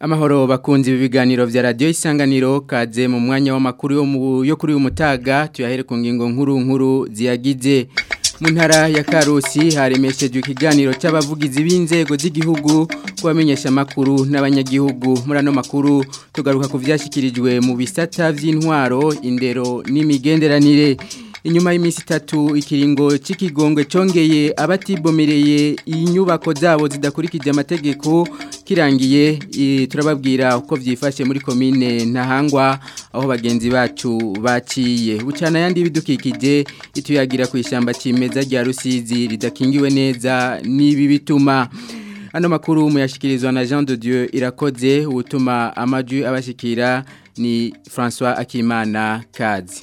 n'amahoro bakunze ibi biganiro bya Radio isanganiro kaze mu mwanya wa w'amakuru yo kuri uyu mutaga tuyahere ku ngingo nkuru nkuru ziyagize mu ntara ya karusi haremeshejwe ikiganiro cy'abavugizi b'inzego z'igihugu kubamenyesha makuru n'abanyagihugu muri ano makuru tugaruka ku byashyikirijwe mu bisata by'intwaro indero n'imigenderanire inyuma y'iminsi itatu ikiringo cy'ikigongwe cyongeye abatibomereye inyubako zabo zidakurikije amategeko kirangiye turababwira uko byifashe muri komine ntahangwa aho bagenzi bacu baciye bucana yandi bidukikije ituyagira ku ishyamba kimeza rya rusizi ridakingiwe neza n'ibi bituma Ano makuru muyashikirizwa na Jean de Dieu irakoze utuma amajwi abashikira ni François Akimana Kazi.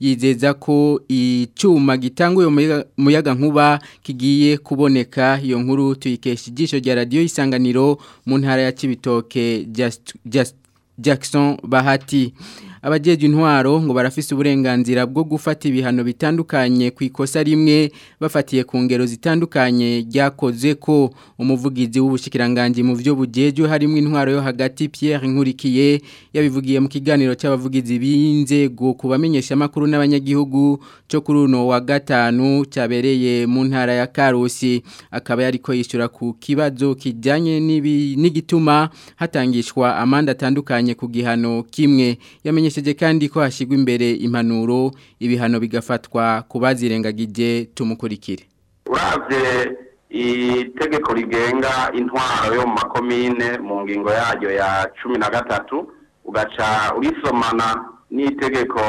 yizeza ko icyuma gitanga uyo muyaga nkuba kigiye kuboneka iyo nkuru tuyikesha ijisho rya radio isanganiro mu ntara ya Kibitoke Just, Just, Jackson Bahati abajeje intwaro ngo barafise uburenganzira bwo gufata ibihano bitandukanye ku ikosa rimwe bafatiye ku ngero zitandukanye ryakoze ko umuvugizi w'ubushikiranganje mu byo bujeje harimo intwaro yo hagati Pierre Nkurikiye yabivugiye mu kiganiro cy'abavugizi b'inzego kubamenyesha makuru n'abanyagihugu cyo kuri uno wa gatanu cyabereye mu ntara ya Karusi akaba yariko yishyura ku kibazo nibi n'igituma hatangishwa amanda atandukanye ku gihano kimwe yamenye Tumenyesheje kandi ko hashyirwa imbere impanuro ibihano bigafatwa ku bazirengagije tumukurikire urabye itegeko rigenga intwaro yo mu makomine mu ngingo yaryo ya cumi na gatatu ugaca urisomana n'itegeko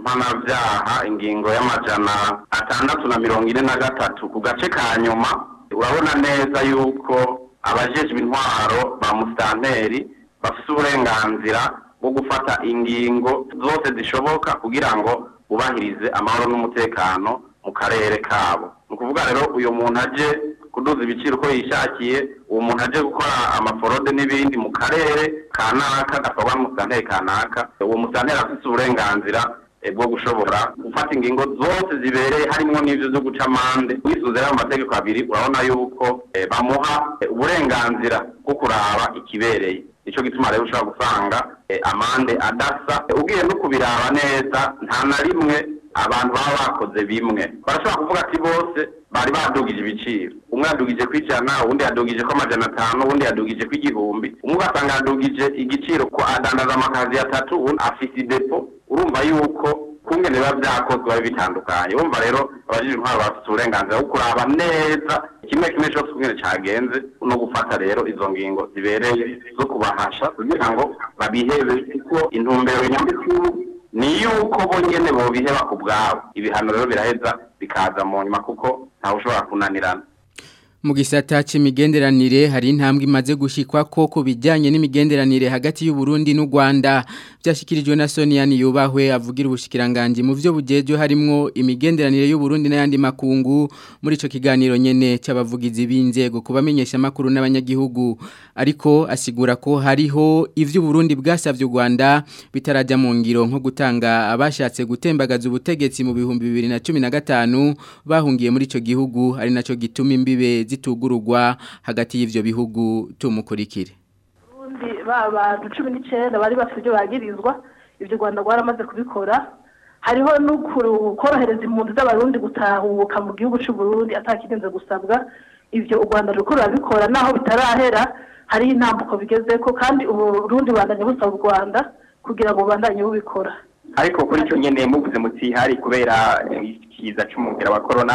mpanabyaha ingingo y'amajana atandatu na mirongo ine na gatatu ku gace ka nyuma urabona neza yuko abajejwe intwaro ba musitanteri bafite uburenganzira wo gufata ingingo zose zishoboka kugira ngo bubahirize amahoro n'umutekano mu karere kabo ni ukuvuga rero uyu muntu aje kuduza ibiciro uko yishakiye uwo muntu aje gukora amaforode n'ibindi mu karere kanaka gakorwa n'umusitanteri kanaka uwo musitanteri afite uburenganzira eh, bwo gushobora gufata ingingo zose zibereye harimo n'ibyo zo guca amande wisunze mu mategeko abiri urabona yuko eh, bamuha eh, uburenganzira bwo kuraba ikibereye nicyo gituma rero ushobora gusanga eh, amande adasa eh, ugiye no kubiraba neza nta na rimwe abantu baba bakoze bimwe barashobora kuvuga ati bose bari badugije ibiciro umwe yadugije ku ijana uwundi yadugije ko amajana atanu uwundi yadugije ku igihumbi umwe ugasanga yadugije igiciro ko adandaza amakazi atatu undi afite idepo urumva yuko kungene biba byakozwe biba bitandukanye urumva rero abajije intwaro bafite uburenganzira bwo kuraba neza kimwe kimwe cyose ubwira cyagenze no gufata rero izo ngingo zibereye zo kubahasha kugira ngo babihebe kuko intumbero nyamukuru ni yuko bonyine bobiheba ku bwabo ibihano rero biraheza bikaza mu nyuma kuko ntawe ushobora kunanirana mu gisata cy'imigenderanire hari intambwe imaze gushikwa ko ku bijyanye n'imigenderanire hagati y'u Burundi n'u Rwanda byashyikirijwe na Sonia Niyubahwe avugira ubushikiranganje mu byo bugejo harimo imigenderanire y'u Burundi n'ayandi makungu muri ico kiganiro nyene cy'abavugizi b'inzego kubamenyesha makuru n'abanyagihugu ariko asigura ko hariho ivyo Burundi bwasavye u Rwanda bitarajya mu ngiro nko gutanga abashatse gutembagaza ubutegetsi mu bihumbi 2015 bahungiye muri ico gihugu ari naco gituma imbibe zitugurugwa hagati y'ivyo bihugu tumukurikire ubundi ba 19 bari bafite ibyo bagirizwa ibyo Rwanda rwaramaze kubikora hariho korohereza impunzi z'abarundi gutahuka mu gihugu cy'u Burundi atakirenze gusabwa ibyo u Rwanda rukuru bikora naho bitarahera hari intambuko bigeze ko kandi uburundi bandanye busaba u Rwanda kugira ngo bandanye bubikora ariko kuri cyo nyene muvuze muti hari kubera ikiza cy'umugera wa corona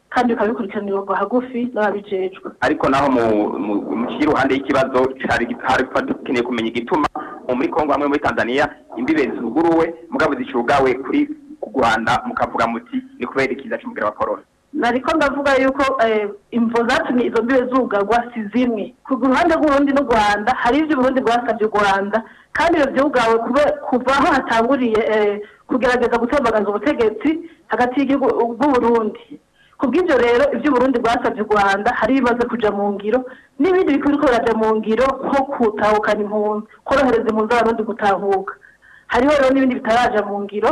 kandi bikaba bikurikiranirwa hagufi n'ababijejwe ariko naho mu kiri iruhande y'ikibazo hari dukeneye kumenya igituma muri kongo hamwe muri tanzania imbibe zuguruwe mugabo zicugawe kuri Rwanda mukavuga muti ni kubera ikiza cy'umubwira wa korona nariko ndavuga yuko eh, imvo zatumye izo mbibe zugagwa si zimwe ku ruhande rw'urundi no rwanda hari ibyo uburundi bwasabye u rwanda kandi ibyo byugawe kuva aho hatanguriye eh, kugerageza gutembagaza ubutegetsi hagati Burundi. ku bw'ibyo rero ibyo Burundi bwasabye u rwanda hari ibibazo kujya mu ngiro n'ibindi bikorwa birajya mu ngiro nko gutahukana impunzi korohereza impunzi z'abarundi gutahuka hariho rero n'ibindi bitaraja mu ngiro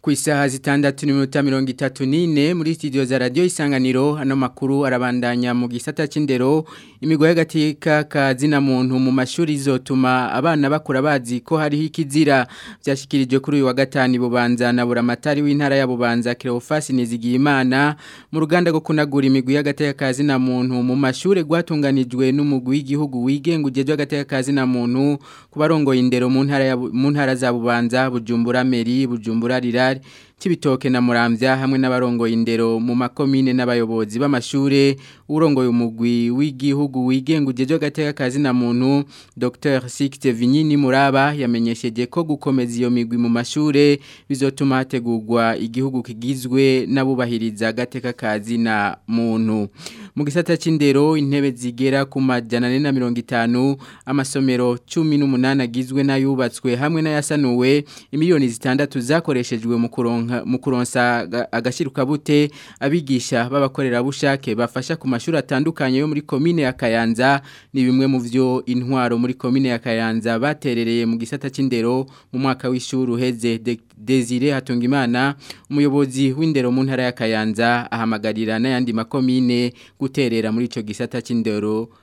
ku isaha zitandatu n'iminota mirongo itatu n'ine muri studio za radio isanganiro hano makuru arabandanya mu gisata cy'indero imigore y'agateka kazina muntu mu mashuri izotuma abana bakura bazi ko hariho ikizira byashyikirijwe kuri uyu wa gatanu ibubanza na buramatari w'intara ya bubanza kerofasi nizigiyimana mu ruganda rwo kunagura imigwi y'agateka kazina muntu mu mashuri rwatunganijwe n'umugwi w'igihugu wigenga ugejwe agateka kazina muntu ku barongoye indero mu ntara za bubanza bujumbura meri bujumbura rirari God cy'ibitoke na murambya hamwe n'abarongoye indero mu makomine n'abayobozi b'amashure urongoye umugwi w'igihugu wigenga ugejwe agateka na muntu Dr Sikte Vinyini Muraba yamenyesheje ko gukomeza iyo migwi mu mashure bizotuma hategurwa igihugu kigizwe n'abubahiriza agateka na muntu mu gisata c'indero intebe zigera ku majana 450 amasomero 18 na yubatswe hamwe na yasanuwe imiliyoni zitandatu zakoreshejwe mu kuronka mu kuronsa agashiruka bute abigisha b'abakorerabushake bafasha ku mashuri atandukanye yo muri komine ya Kayanza ni bimwe mu byo intwaro muri komine ya Kayanza baterereye mu gisata cy'indero mu mwaka w'ishuri Heze Desire Hatungimana umuyobozi w'indero mu ntara ya Kayanza ahamagarira n'ayandi makomine guterera muri ico gisata cy'indero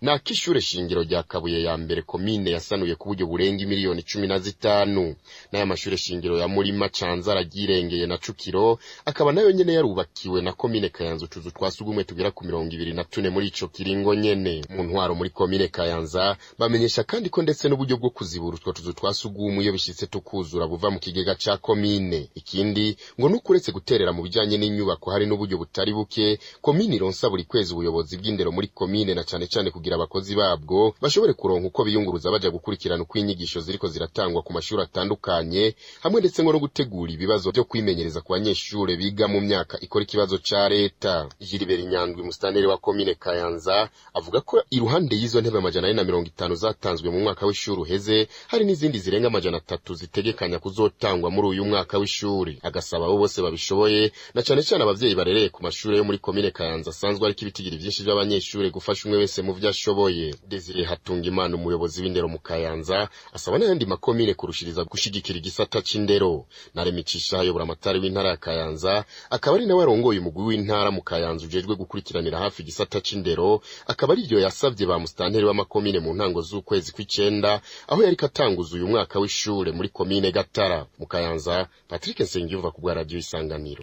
ni ak'ishure shingiro rya kabuye ya mbere komine yasanuye ku buryo burenga miliyoni cumi na zitanu n'aya mashure shingiro ya Murima la ryirengeye na Cukiro akaba nayo nyene yarubakiwe na komine Kayanza tuzu twasugumwe tugera ku mirongo ibiri na tune muri ico kiringo nyene mu ntwaro muri komine Kayanza bamenyesha kandi ko ndetse n'uburyo bwo kuzibura twa tuzu twasugumwe iyo bishitse tukuzura buva mu kigega ca komine ikindi ngo nukuretse guterera mu bijanye n'inyubako hari n'uburyo butari buke komine ronsa buri kwezi ubuyobozi bw'indero muri komine na cyane cyane kugira abakozi babwo bashobore kuronka uko biyunguruza baja gukurikirana uko inyigisho ziriko ziratangwa ku mashuri atandukanye hamwe ndetse ngo no gutegura ibibazo byo kwimenyereza ku banyeshuri biga mu myaka ikora ikibazo cya leta Gilbert Nyandwi umusitaneri wa komine Kayanza avuga ko iruhande y'izo ntebe amajana na mirongo itanu zatanzwe mu mwaka w'ishuri uheze hari n'izindi zirenga amajyana atatu zitegekanya kuzotangwa muri uyu mwaka w'ishuri agasaba abo bose babishoboye na cyane cyane ababyeyi barereye ku mashuri yo muri komine Kayanza asanzwe ariko ibitigiri byinshi by'abanyeshuri gufasha umwe wese mu byo ashoboye Desire imana umuyobozi w'indero mu Kayanza asaba n'ayandi makomine kurushiriza gushyigikira igisata gisata cy'indero naremekisha hayobora amatari w'intara ya kayanza akaba ari nawe yarongoye umugwi w'intara mu kayanza ujejwe gukurikiranira hafi igisata cy'indero akaba ari iryo yasabye ba musitanteri w'amakomine mu ntango z'ukwezi kw'icenda aho yari atanguza uyu mwaka w'ishure muri komine gatara mu kayanza patrick nsengiyumva ku radiyo isanganiro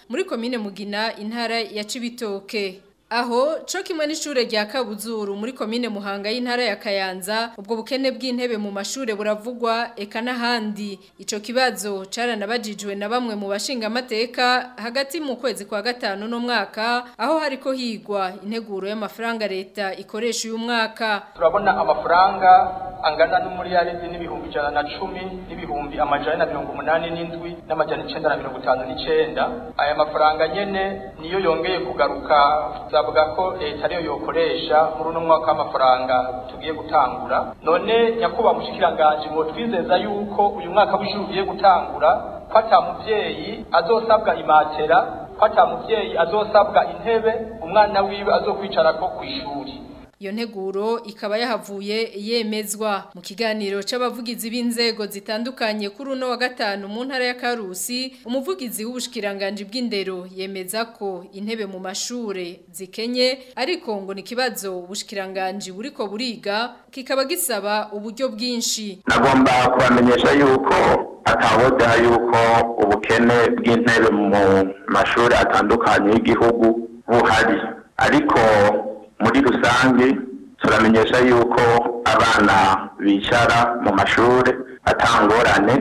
muri komine Mugina intara ya Cibitoke Aho cyo kimwe n'ishure rya Kabuzuru muri komine Muhanga y'intara ya Kayanza ubwo bukene bw'intebe mu mashuri buravugwa eka n'ahandi icyo kibazo caranabajijwe na bamwe mu bashingamateka hagati mu kwezi kwa gatanu n’umwaka aho hariko higwa integuro y'amafaranga leta ikoresha uyu mwaka turabona amafaranga angana n'umuriyarindi n'ibihumbi ijana na cumi n'ibihumbi amajana na mirongo umunani n'indwi n'amajana icyenda na mirongo itanu n'icenda aya mafaranga nyene niyo yongeye kugaruka bavuga ko leta ariyo yokoresha muri uno mwaka w'amafaranga tugiye gutangura none nyakubahwa mushikiranganji ngo twizeza yuko uyu mwaka w'ishuri ugiye gutangura ko ata mubyeyi azosabwa imatera ko ata mubyeyi azosabwa intebe umwana wiwe ko ku ishuri Iyo nteguro ikaba yahavuye yemezwa mu kiganiro cy’abavugizi b'inzego zitandukanye kuri uno wa gatanu mu ntara ya Karusi umuvugizi w'ubushikiranganje bw'indero yemeza ko intebe mu mashure zikenye ariko ngo ni ubushikiranganji buri ko buriga kikaba gisaba uburyo bwinshi nagomba kubamenyesha yuko atahoda yuko ubukene bw'intebe mu mashuri atandukanye y'igihugu buhari ariko muri rusange turamenyesha yuko abana bicara mu mashuri atangorane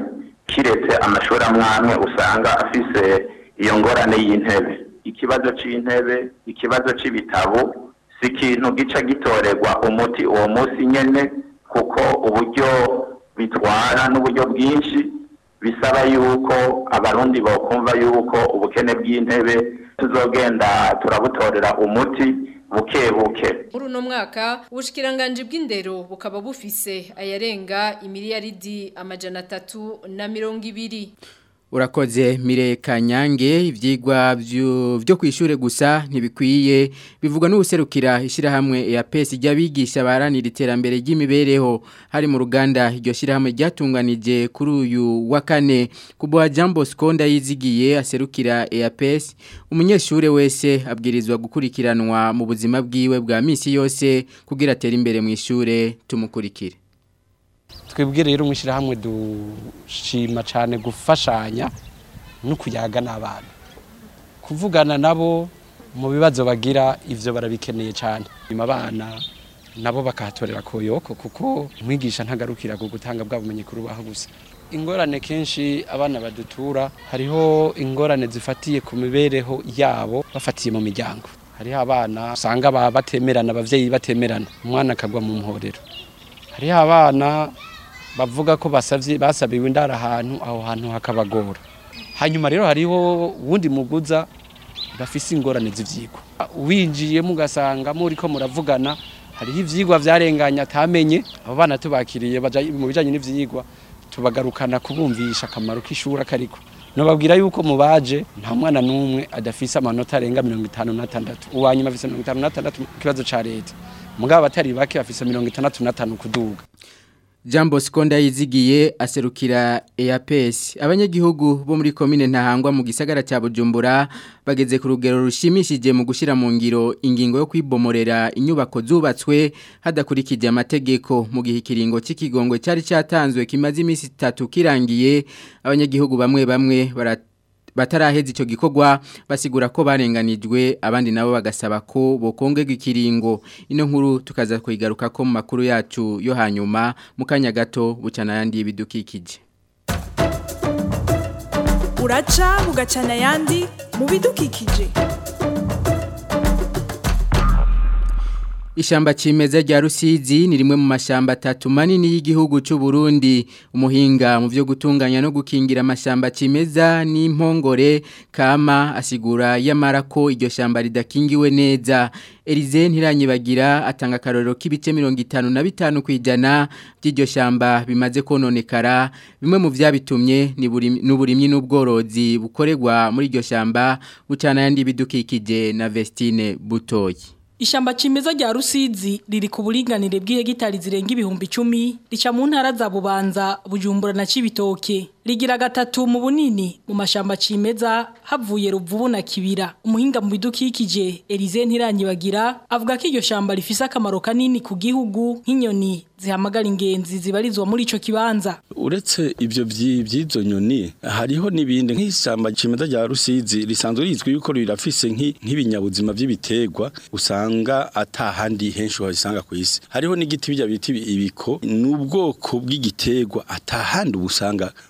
kiretse amashuri amwe amwe usanga afise iyo ngorane y'intebe ikibazo cy’intebe, ikibazo cy’ibitabo, si ikintu gica gitorerwa umuti uwo munsi nyene kuko uburyo bitwara n'uburyo bwinshi bisaba yuko abarundi bokumva yuko ubukene bw'intebe tuzogenda turabutorera umuti buke buke muri uno mwaka ubushikiranganje bw'indero bukaba bufise ayarenga imiliyaridi amajana atatu na mirongo ibiri urakoze mireka nyange ibyigwa byo ku gusa ntibikwiye bivuga n'ubuserukira ishyirahamwe ya pesi ijya bigisha baharanira iterambere ry'imibereho hari mu ruganda iryo shyirahamwe ryatunganije kuri uyu wa kane kubuha jean bosco ndayizigiye aserukira ya pesi umunyeshuri wese abwirizwa gukurikiranwa mu buzima bwiwe bwa minsi yose kugira atere imbere mu ishuri tumukurikire twebwe rero mu ishyirahamwe dushima cyane gufashanya no kuyaga n'abana kuvugana nabo mu bibazo bagira ibyo barabikeneye cyane abana nabo bakahatorera koyoko kuko umwigisha ntagarukira ku gutanga bwa bumenyi ku rubaho gusa ingorane kenshi abana badutura hariho ingorane zifatiye ku mibereho yabo bafatiye mu miryango hariho abana usanga batemerana ababyeyi batemerana umwana akagwa mu muhorero hariho abana bavuga ko basabiwe indara ahantu aho hantu hakabagora hanyuma rero hariho uwundi muguza bafise ingorane z'ibyigwa winjiyemo ugasanga muri muravugana hariho ibyigwa byarenganye atamenye abo bana tubakiriye mu bijyanye n'ibyigwa tubagarukana kubumvisha akamaro k'ishuri akariko nubabwira yuko mu baje nta mwana n'umwe adafise amanota arenga mirongo itanu n'atandatu uwa nyuma afise mirongo itanu n'atandatu ku kibazo cya leta mugabo abatari bake bafise mirongo itandatu n'atanu kuduga jean bosco ndayizigiye aserukira eyapesi abanyagihugu bo muri komine ntahangwa mu gisagara cya bujumbura bageze ku rugero rushimishije mu gushyira mu ngiro ingingo yo kwibomorera inyubako zubatswe hadakurikije amategeko mu gihe ikiringo cy'ikigongwe cyari cyatanzwe kimaze iminsi itatu kirangiye abanyagihugu bamwe bamwe baratanga bataraheza icyo gikorwa basigura ko barenganijwe abandi nabo bagasaba ko bokongega ikiringo ino nkuru tukaza kuyigaruka ko mu makuru yacu yo hanyuma mu kanya gato bucana yandi y'ibidukikije uraca bugacana ayandi mu bidukikije Ishamba chimeza rya Rusizi ni rimwe mu mashamba atatu manini y'igihugu cy'u Burundi. Umuhinga mu byo gutunganya no gukingira amashamba cimeza ni impongore kama asigura yamara ko iryo shamba ridakingiwe neza. Elize ntiranyibagira atanga karoro k'ibice bitanu kwijana by'iryo shamba bimaze kononekara. Bimwe mu vyabitumye ni n'uburimyi n'ubworozi bukorerwa muri iryo shamba bucana yandi bidukikije na Vestine Butoyi. Ishyamba kimeza rya Rusizi riri ku buringanire bw'ihegitari zirenga ibihumbi icumi, rica mu ntara za Bubanza, Bujumbura na Cibitoke. rigira gatatu mu bunini mu mashamba cimeza havuye ruvubu na kibira umuhinga mu bidukikije Elize Ntiranyibagira avuga ko iryo shamba rifise akamaro kanini ku gihugu nk'inyoni zihamagara ingenzi zibarizwa muri ico kibanza uretse ibyo by'ivyo nyoni hariho nibindi nk'isamba cimeza rya Rusizi risanzwe rizwi yuko rirafise nk'ibinyabuzima by’ibitegwa usanga atahandi henshi wasanga ku isi hariho n'igiti bijya biti ibiko n'ubwoko bw’igitegwa atahandi ubusanga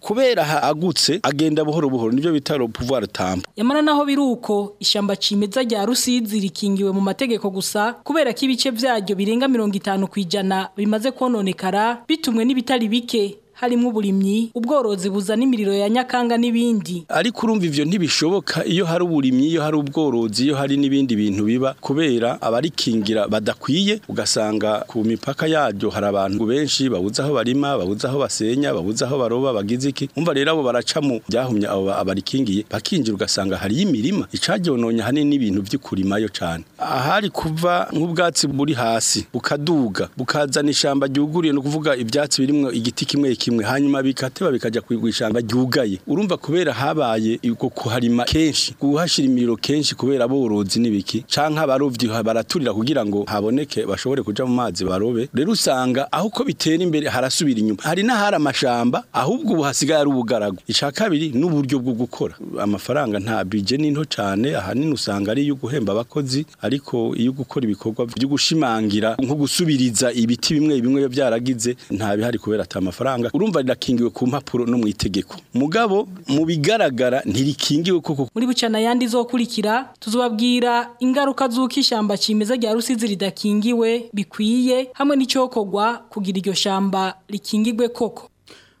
kubera agutse agenda buhoro buhoro nibyo bita pouvoir tampa yamara naho biruko ishamba cimeza rya Rusizi rikingiwe mu mategeko amategeko gusa kubera ko ibice byaryo birenga mirongo itanu ku bimaze kononekara bitumwe n'ibitari bike harimo uburimyi ubworozi buzana imiriro ya nyakanga n'ibindi ariko urumva ivyo ntibishoboka iyo hari uburimyi iyo hari ubworozi iyo hari n'ibindi bintu biba kubera abarikingira badakwiye ugasanga ku mipaka yaryo hari abantu benshi babuze aho barima babuze aho basenya babuze aho baroba bagize iki umva rero abo baraca mu byahumye abo abarikingiye bakinjira ugasanga hari imirima icagyononye hanini n'ibintu by'ikurimayo cyane ahari kuva nk'ubwatsi buri hasi bukaduga bukazana ishyamba ryuguriye no kuvuga ibyatsi birimo igiti kimwe kimwe hanyuma bikate bikajya ku ishyamba ryugaye urumva kubera habaye uko kuharima kenshi guhashira imiro kenshi kubera aborozi n'ibiki canka abarovyi baraturira kugira ngo haboneke bashobore kuja mu mazi barobe rero usanga aho ko bitera imbere harasubira inyuma hari nahara amashamba ahubwo ubu ari ubugaragu ica kabiri n'uburyo bwo gukora amafaranga nta budget n'into cyane ahanini usanga ari yo guhemba abakozi ariko iyo gukora ibikorwa byo gushimangira nko gusubiriza ibiti bimwe bimwe byaragize nta bihari kubera ata amafaranga urumva rirakingiwe ku mpapuro no mu itegeko mugabo mu bigaragara ntirikingiwe koko muri bucana yandi zokurikira tuzobabwira ingaruka z'uko ishyamba kimeza rya rusizi ridakingiwe bikwiye hamwe n'icyokorwa kugira iryo shamba rikingirwe koko